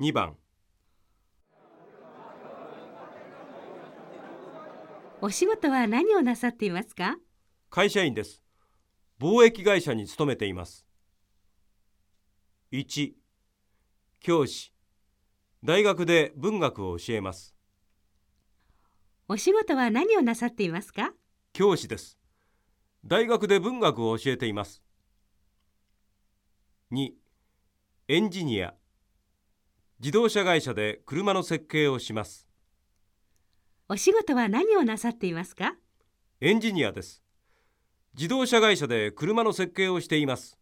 2番。お仕事は何をなさっていますか？会社員です。貿易会社に勤めています。1教師。大学で文学を教えます。お仕事は何をなさっていますか？教師です。大学で文学を教えています。2エンジニア自動車会社で車の設計をします。お仕事は何をなさっていますか？エンジニアです。自動車会社で車の設計をしています